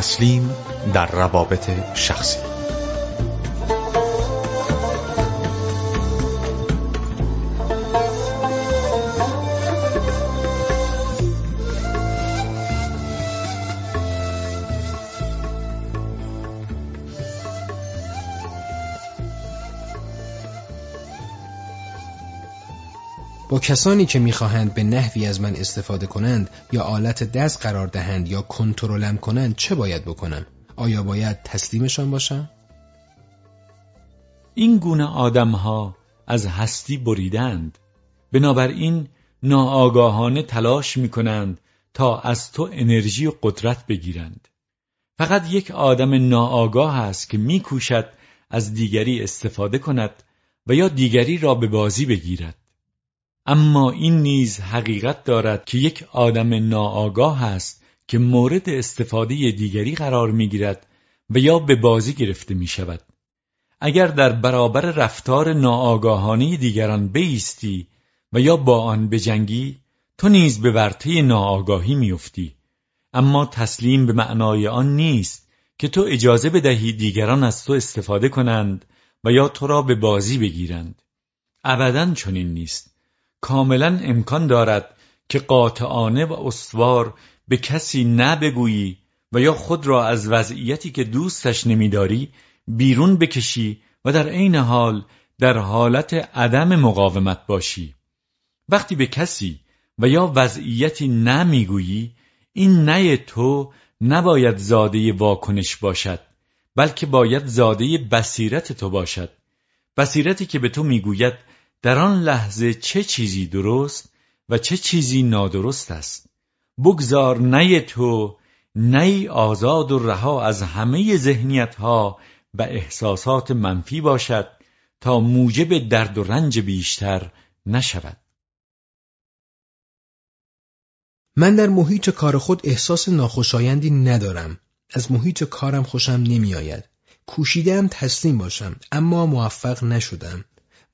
تسلیم در روابط شخصی. کسانی که می‌خواهند به نحوی از من استفاده کنند یا آلت دست قرار دهند یا کنترلم کنند چه باید بکنم؟ آیا باید تسلیمشان باشم؟ این گونه آدمها از هستی بریدند بنابراین ناآگاهانه تلاش می‌کنند تا از تو انرژی و قدرت بگیرند فقط یک آدم ناآگاه است که میکوشد از دیگری استفاده کند و یا دیگری را به بازی بگیرد اما این نیز حقیقت دارد که یک آدم ناآگاه است که مورد استفاده دیگری قرار می‌گیرد و یا به بازی گرفته می شود. اگر در برابر رفتار ناآگاهانه دیگران بیستی و یا با آن بجنگی تو نیز به ورطه ناآگاهی میافتی. اما تسلیم به معنای آن نیست که تو اجازه بدهی دیگران از تو استفاده کنند و یا تو را به بازی بگیرند. ابدا چنین نیست. کاملا امکان دارد که قاطعانه و استوار به کسی نبگویی و یا خود را از وضعیتی که دوستش نمیداری بیرون بکشی و در عین حال در حالت عدم مقاومت باشی. وقتی به کسی و یا وضعیتی نمی‌گویی این نه تو نباید زاده واکنش باشد بلکه باید زاده بصیرت تو باشد. بصیرتی که به تو می‌گوید در آن لحظه چه چیزی درست و چه چیزی نادرست است؟ بگذار نی تو نی آزاد و رها از همه ذهنیت ها و احساسات منفی باشد تا موجب درد و رنج بیشتر نشود. من در محیط کار خود احساس ناخوشایندی ندارم. از محیط کارم خوشم نمیآید. کوشیدم تسلیم باشم اما موفق نشدم.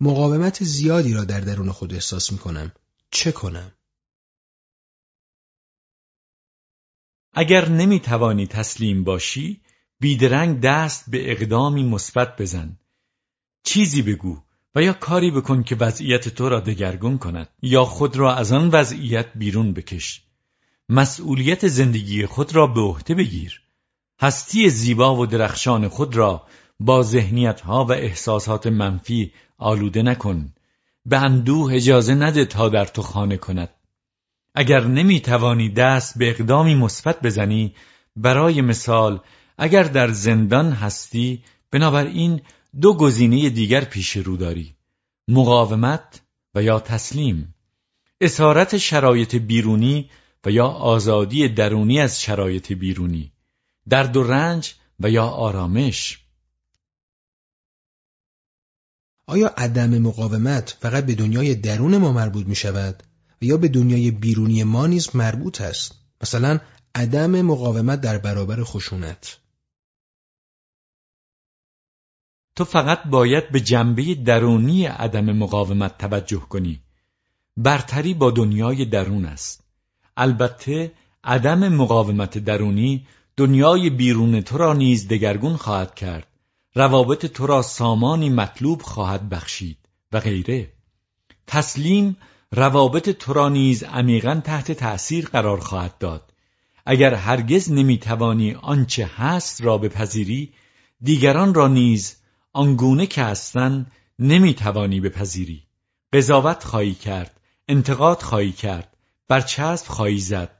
مقاومت زیادی را در درون خود احساس می کنم. چه کنم؟ اگر نمی توانی تسلیم باشی بیدرنگ دست به اقدامی مثبت بزن چیزی بگو و یا کاری بکن که وضعیت تو را دگرگون کند یا خود را از آن وضعیت بیرون بکش مسئولیت زندگی خود را به عهده بگیر هستی زیبا و درخشان خود را با ذهنیت ها و احساسات منفی آلوده نکن. به اندوه اجازه نده تا در تو خانه کند. اگر نمی توانی دست به اقدامی مثبت بزنی برای مثال اگر در زندان هستی بنابراین دو گزینه دیگر پیش رو داری. مقاومت و یا تسلیم. اسارت شرایط بیرونی و یا آزادی درونی از شرایط بیرونی. درد و رنج و یا آرامش. آیا عدم مقاومت فقط به دنیای درون ما مربوط می شود و یا به دنیای بیرونی ما نیز مربوط است؟ مثلا عدم مقاومت در برابر خشونت. تو فقط باید به جنبه درونی عدم مقاومت توجه کنی. برتری با دنیای درون است. البته عدم مقاومت درونی دنیای بیرون تو را نیز دگرگون خواهد کرد. روابط تو را سامانی مطلوب خواهد بخشید و غیره. تسلیم روابط تو را نیز عمیقا تحت تأثیر قرار خواهد داد. اگر هرگز نمی‌توانی آنچه هست را بپذیری دیگران را نیز آنگونه که هستند نمی‌توانی بپذیری. قضاوت خواهی کرد انتقاد خواهی کرد برچسب خواهی زد.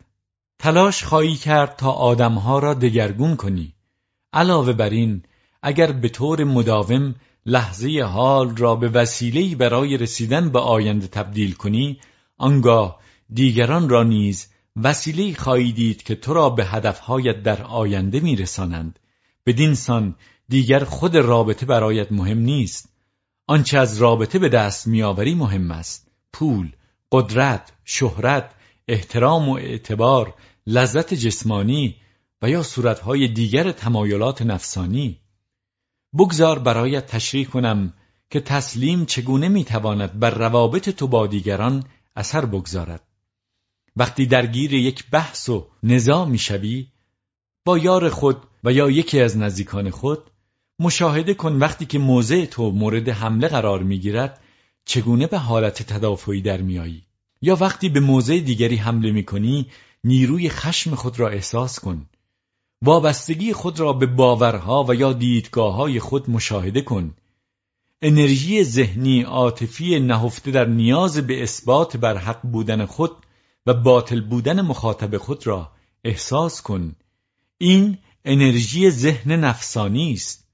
تلاش خواهی کرد تا آدمها را دگرگون کنی. علاوه بر این اگر به طور مداوم لحظه حال را به وسیله‌ای برای رسیدن به آینده تبدیل کنی آنگاه دیگران را نیز وسیله‌ای خواهی دید که تو را به هدفهایت در آینده میرسانند. بدین سان دیگر خود رابطه برایت مهم نیست. آنچه از رابطه به دست میآوری مهم است. پول قدرت شهرت احترام و اعتبار لذت جسمانی و یا صورتهای دیگر تمایلات نفسانی. بگذار برایت تشریح کنم که تسلیم چگونه می‌تواند بر روابط تو با دیگران اثر بگذارد. وقتی درگیر یک بحث و نزاع می‌شوی با یار خود و یا یکی از نزدیکان خود مشاهده کن وقتی که موضع تو مورد حمله قرار می‌گیرد چگونه به حالت تدافعی در میایی یا وقتی به موضع دیگری حمله می‌کنی نیروی خشم خود را احساس کن. وابستگی خود را به باورها و یا دیدگاه های خود مشاهده کن. انرژی ذهنی عاطفی نهفته در نیاز به اثبات بر حق بودن خود و باطل بودن مخاطب خود را احساس کن. این انرژی ذهن نفسانی است.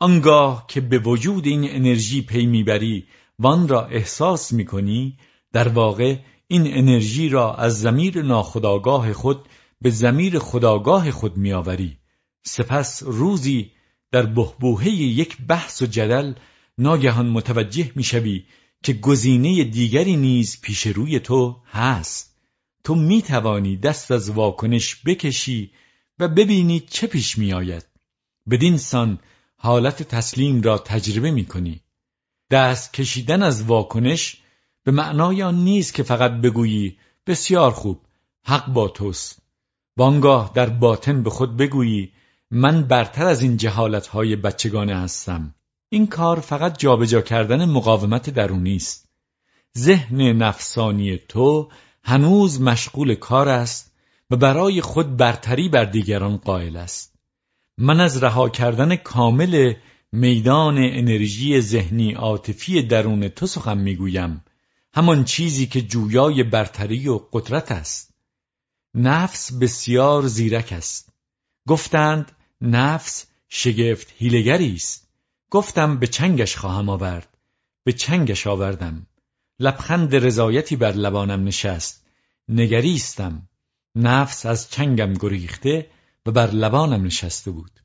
آنگاه که به وجود این انرژی پی می‌بری و آن را احساس می‌کنی در واقع این انرژی را از زمیر ناخداگاه خود به زمیر خداگاه خود میآوری. سپس روزی در بهبوهه یک بحث و جدل ناگهان متوجه می‌شوی که گزینه دیگری نیز پیش روی تو هست. تو می توانی دست از واکنش بکشی و ببینی چه پیش می آید بدین سان حالت تسلیم را تجربه می کنی دست کشیدن از واکنش به معنای آن نیست که فقط بگویی بسیار خوب حق با توست. بانگاه در باطن به خود بگویی من برتر از این جهالتهای بچگانه هستم. این کار فقط جابجا کردن مقاومت درونی است. ذهن نفسانی تو هنوز مشغول کار است و برای خود برتری بر دیگران قائل است. من از رها کردن کامل میدان انرژی ذهنی عاطفی درون تو سخن می‌گویم. همان چیزی که جویای برتری و قدرت است. نفس بسیار زیرک است. گفتند نفس شگفت هیلگری است. گفتم به چنگش خواهم آورد. به چنگش آوردم. لبخند رضایتی بر لبانم نشست. نگریستم نفس از چنگم گریخته و بر لبانم نشسته بود.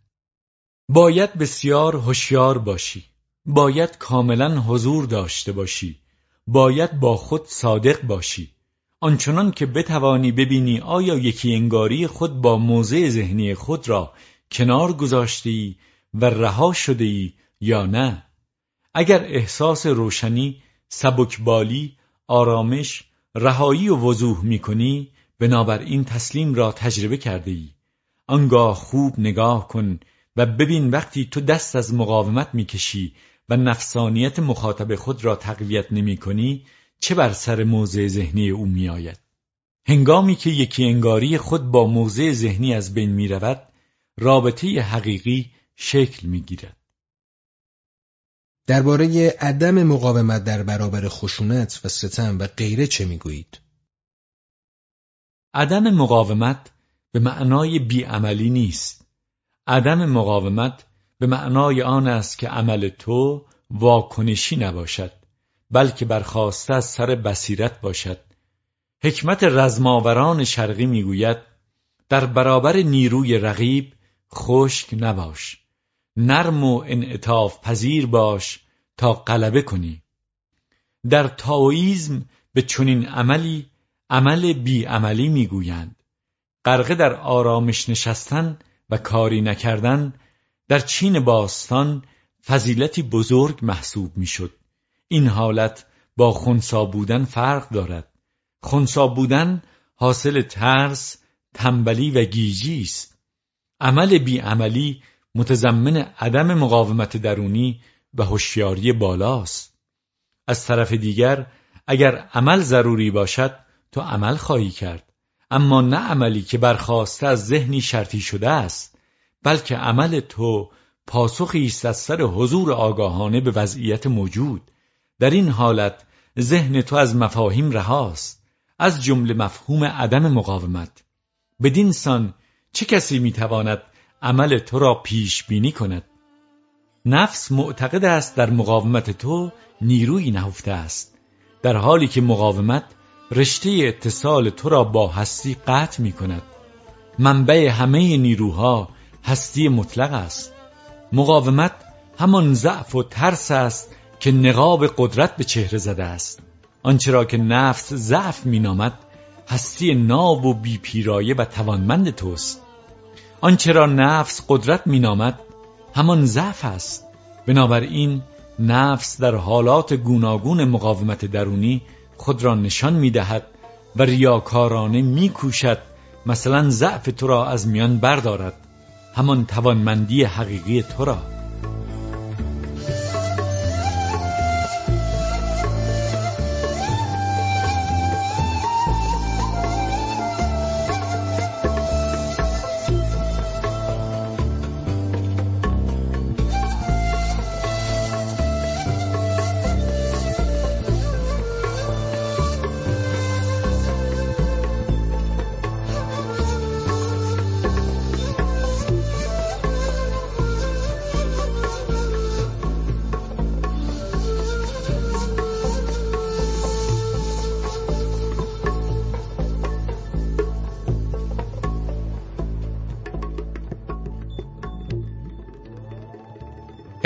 باید بسیار هوشیار باشی. باید کاملا حضور داشته باشی. باید با خود صادق باشی. آنچنان که بتوانی ببینی آیا یکی انگاری خود با موضع ذهنی خود را کنار گذاشتی و رها شده ای یا نه؟ اگر احساس روشنی سبکبالی آرامش رهایی و وضوح می‌کنی بنابراین تسلیم را تجربه کرده ای. آنگاه خوب نگاه کن و ببین وقتی تو دست از مقاومت می‌کشی و نفسانیت مخاطب خود را تقویت نمی کنی چه بر سر موضع ذهنی او می آید؟ هنگامی که یکی انگاری خود با موضع ذهنی از بین می رود رابطه حقیقی شکل می گیرد. درباره عدم مقاومت در برابر خشونت و ستم و غیره چه می‌گویید؟ عدم مقاومت به معنای بیعملی نیست. عدم مقاومت به معنای آن است که عمل تو واکنشی نباشد بلکه برخواسته از سر بصیرت باشد. حکمت رزماوران شرقی می‌گوید در برابر نیروی رقیب خشک نباش. نرم و انعطاف پذیر باش تا غلبه کنی. در تاویزم به چنین عملی عمل بیعملی می‌گویند. غرقه در آرامش نشستن و کاری نکردن در چین باستان فضیلتی بزرگ محسوب می‌شد. این حالت با خونسا بودن فرق دارد. خونسا بودن حاصل ترس، تنبلی و گیجی است. عمل بیعملی متضمن عدم مقاومت درونی و هوشیاری بالاست. از طرف دیگر اگر عمل ضروری باشد تو عمل خواهی کرد اما نه عملی که برخواسته از ذهنی شرطی شده است بلکه عمل تو پاسخی است از سر حضور آگاهانه به وضعیت موجود در این حالت ذهن تو از مفاهیم رهاست از جمله مفهوم عدم مقاومت. بدین سان چه کسی می‌تواند عمل تو را پیش بینی کند؟ نفس معتقد است در مقاومت تو نیروی نهفته است در حالی که مقاومت رشته اتصال تو را با هستی قطع می کند منبع همه نیروها هستی مطلق است. مقاومت همان ضعف و ترس است که نقاب قدرت به چهره زده است. آنچه را که نفس ضعف مینامد هستی ناب و بیپیرایه و توانمند توست. آنچه را نفس قدرت مینامد همان ضعف است. بنابراین نفس در حالات گوناگون مقاومت درونی خود را نشان می‌دهد و ریاکارانه میکوشد. مثلا ضعف تو را از میان بردارد. همان توانمندی حقیقی تو را.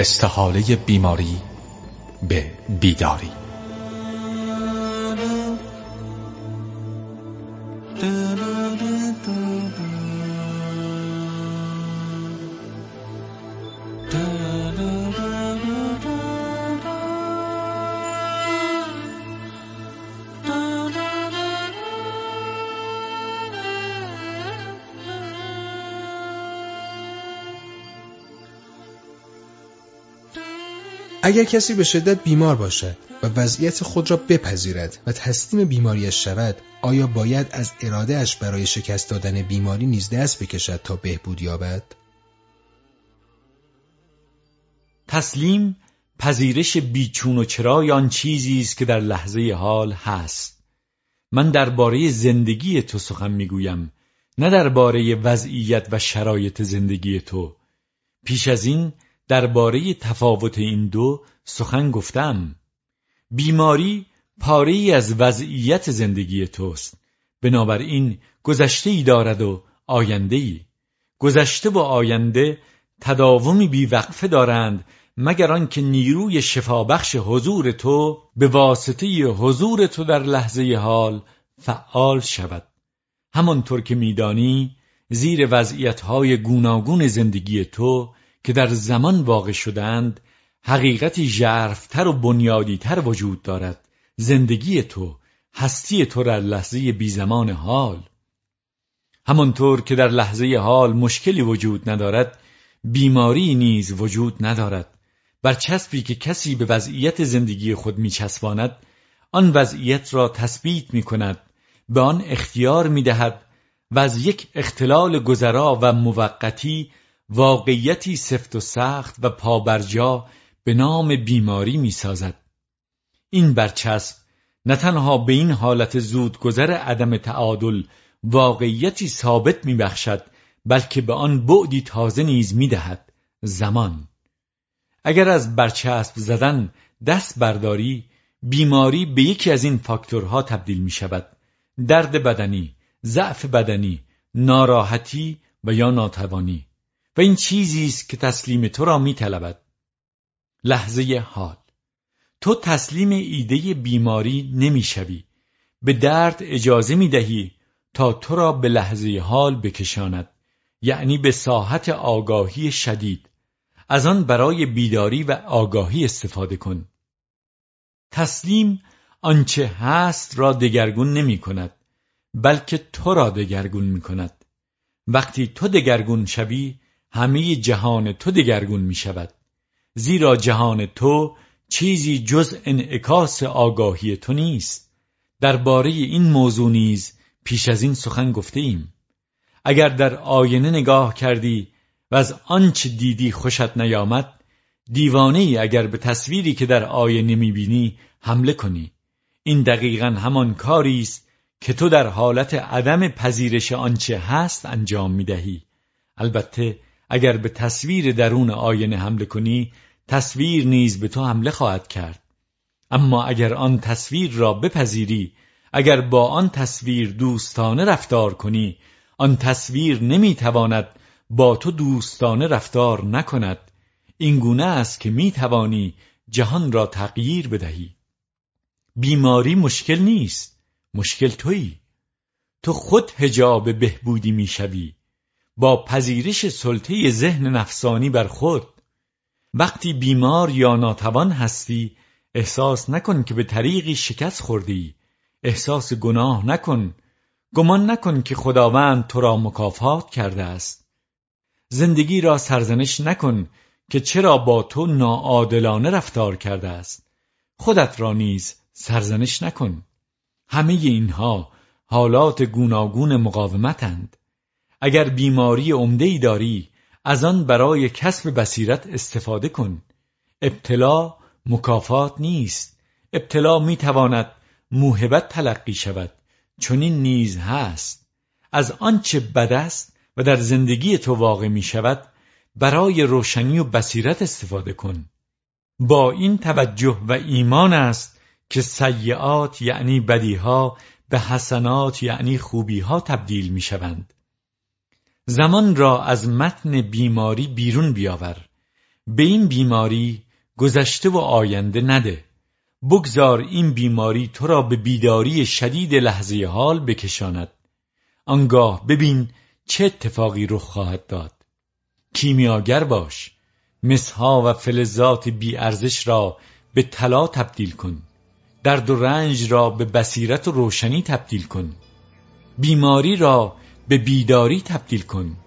استحاله بیماری به بیداری اگر کسی به شدت بیمار باشد و وضعیت خود را بپذیرد و تسلیم بیماریش شود آیا باید از ارادهش برای شکست دادن بیماری نیز دست بکشد تا بهبود یابد؟ تسلیم پذیرش بیچون و چرای آن چیزی است که در لحظه حال هست. من درباره زندگی تو سخن می‌گویم نه درباره وضعیت و شرایط زندگی تو. پیش از این درباره تفاوت این دو سخن گفتم. بیماری پاره ای از وضعیت زندگی توست. بنابراین گذشته ای دارد و آینده ای گذشته و آینده تداومی بیوقفه دارند مگر آنکه نیروی شفابخش حضور تو به واسطه حضور تو در لحظه حال فعال شود. همانطور که میدانی زیر وضعیتهای گوناگون زندگی تو که در زمان واقع شدند حقیقتی ژرفتر و بنیادیتر وجود دارد. زندگی تو هستی تو در لحظه بی زمان حال. همانطور که در لحظه حال مشکلی وجود ندارد بیماری نیز وجود ندارد. بر چسبی که کسی به وضعیت زندگی خود میچسباند آن وضعیت را تثبیت می کند به آن اختیار می دهد و از یک اختلال گذرا و موقتی واقعیتی سفت و سخت و پابرجا به نام بیماری می سازد. این برچسب نه تنها به این حالت زودگذر عدم تعادل واقعیتی ثابت می بخشد بلکه به آن بعدی تازه نیز می دهد زمان. اگر از برچسب زدن دست برداری بیماری به یکی از این فاکتورها تبدیل می شود درد بدنی، ضعف بدنی، ناراحتی و یا ناتوانی. و این چیزی است که تسلیم تو را میطلبد. لحظه حال. تو تسلیم ایده بیماری نمی‌شوی. به درد اجازه می‌دهی تا تو را به لحظه حال بکشاند. یعنی به ساحت آگاهی شدید. از آن برای بیداری و آگاهی استفاده کن. تسلیم آنچه هست را دگرگون نمی کند بلکه تو را دگرگون می کند وقتی تو دگرگون شوی همه جهان تو دگرگون می شود. زیرا جهان تو چیزی جز انعکاس آگاهی تو نیست. درباره این موضوع نیز پیش از این سخن گفته ایم اگر در آینه نگاه کردی و از آنچه دیدی خوشت نیامد دیوانه ای اگر به تصویری که در آینه می‌بینی حمله کنی. این دقیقا همان کاری است که تو در حالت عدم پذیرش آنچه هست انجام می‌دهی البته اگر به تصویر درون آینه حمله کنی تصویر نیز به تو حمله خواهد کرد. اما اگر آن تصویر را بپذیری اگر با آن تصویر دوستانه رفتار کنی آن تصویر نمی‌تواند با تو دوستانه رفتار نکند. این گونه است که می‌توانی جهان را تغییر بدهی. بیماری مشکل نیست. مشکل تویی. تو خود هجاب بهبودی می‌شوی. با پذیرش سلطه ذهن نفسانی بر خود وقتی بیمار یا ناتوان هستی احساس نکن که به طریقی شکست خوردی. احساس گناه نکن. گمان نکن که خداوند تو را مکافات کرده است. زندگی را سرزنش نکن که چرا با تو ناعادلانه رفتار کرده است. خودت را نیز سرزنش نکن. همه اینها حالات گوناگون مقاومتند. اگر بیماری عمده ای داری از آن برای کسب بصیرت استفاده کن. ابتلا مکافات نیست. ابتلا می‌تواند موهبت تلقی شود. چون این نیز هست. از آنچه بد است و در زندگی تو واقع می شود برای روشنی و بصیرت استفاده کن. با این توجه و ایمان است که سیعات یعنی بدیها به حسنات یعنی خوبیها تبدیل می شوند زمان را از متن بیماری بیرون بیاور. به این بیماری گذشته و آینده نده. بگذار این بیماری تو را به بیداری شدید لحظه حال بکشاند. آنگاه ببین چه اتفاقی رخ خواهد داد. کیمیاگر باش. مسها و فلزات بی ارزش را به طلا تبدیل کن. درد و رنج را به بصیرت و روشنی تبدیل کن. بیماری را به بیداری تبدیل کن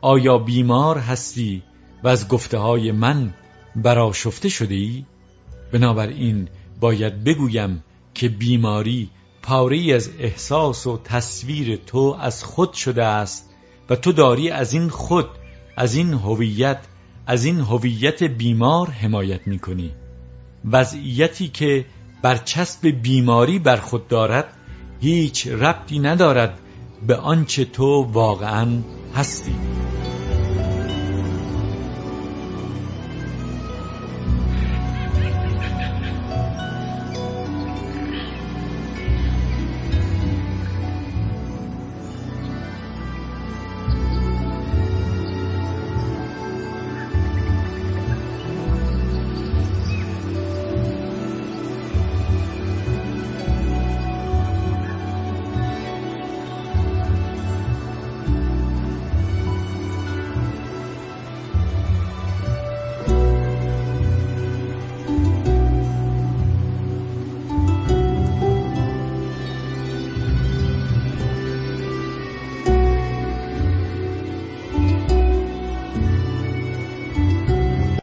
آیا بیمار هستی و از گفته های من براشفته شده ای؟ بنابراین باید بگویم که بیماری پاره از احساس و تصویر تو از خود شده است و تو داری از این خود از این هویت از این هویت بیمار حمایت می کنی وضعیتی که برچسب بیماری بر خود دارد هیچ ربطی ندارد به آنچه تو واقعا هستی.